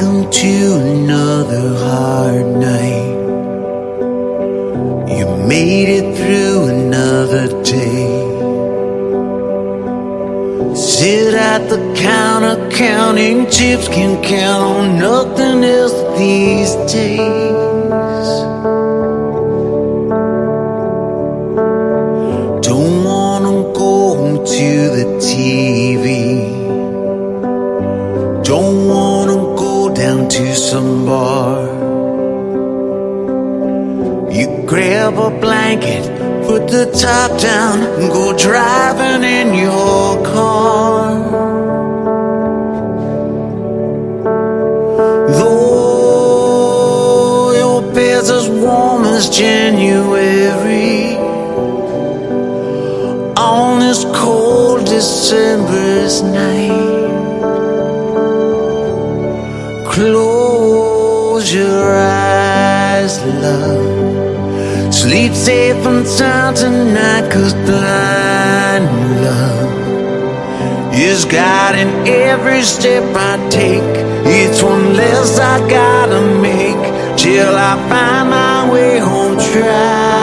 Welcome to another hard night. You made it through another day. Sit at the counter counting chips, can count on nothing else these days. Don't wanna go home to the TV. Down to some bar. You grab a blanket, put the top down, and go driving in your car. Though your bed's as warm as January, on this cold December's night, close your eyes, love. Sleep safe and sound tonight, cause blind love is guiding every step I take. It's one less I gotta make till I find my way home. Try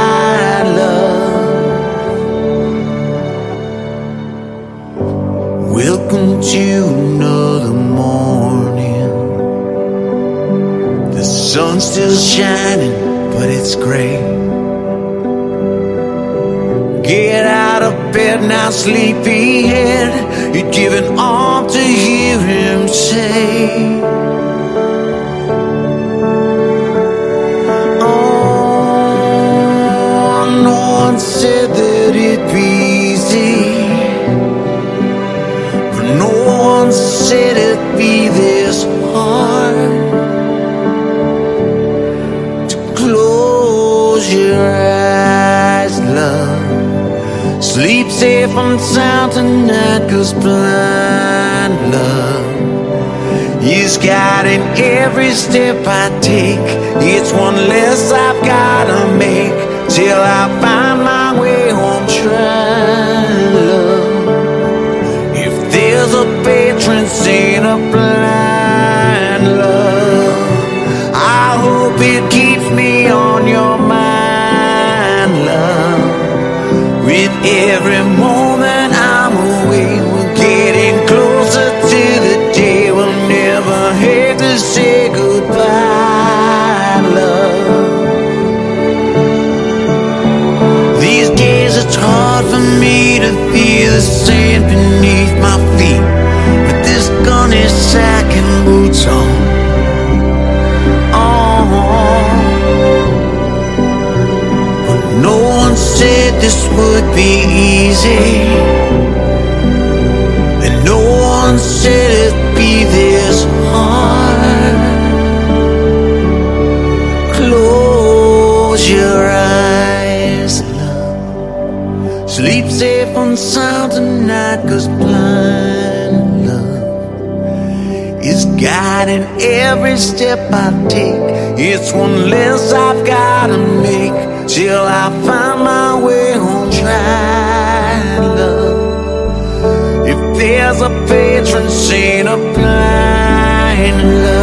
sun's still shining, but it's gray. Get out of bed now, sleepyhead. You're giving all to hear him say. Oh, no one said that it'd be easy. But no one said it'd love. Sleep safe and sound tonight, cause blind love is guiding every step I take. It's one less I've gotta make till I find my way home. Try love. If there's a patron saint of blind love, I hope it keeps me on your With every moment I'm away, we're getting closer to the day we'll never have to say goodbye, love. These days it's hard for me to feel the sand beneath my feet with this gunny sack and boots on. Be easy. And no one said it'd be this hard. Close your eyes, love. Sleep safe and sound tonight, cause blind love is guiding every step I take. It's one less I've gotta make till I find my way home. Try love. If there's a patron saint of blind love,